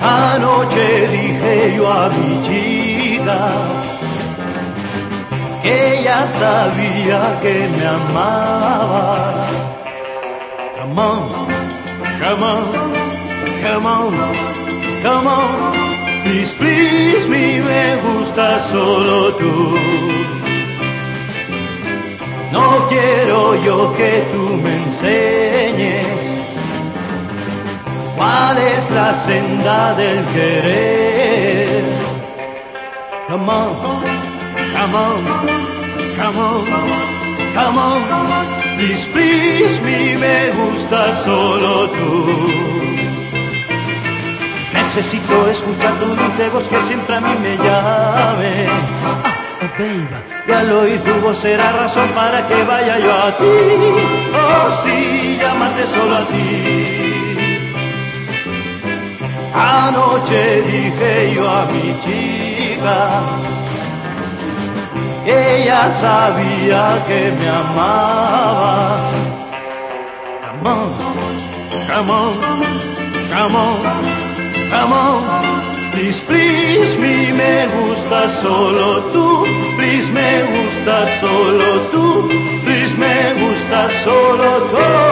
Anoche dije yo a mi chica que ella sabía que me amaba. Come on, come on, come on, come on. Please, please, me, me gusta solo tú. No quiero yo que tú me enseñes cuál es la senda del querer. Come on, come on, come on, come on. Please, please, me gusta solo tú. Necesito escuchar tu dulce voz que siempre a mí me llame. Ah, oh, baby, y al oír tu voz será razón para que vaya yo a ti. Oh, sí, llámate solo a ti. Anoche dije yo a mi chica, ella sabía que me amaba. Come on, come on, come on, come on. Please, please, mi me gusta solo tú. Please, me gusta solo tú. Please, me gusta solo tú.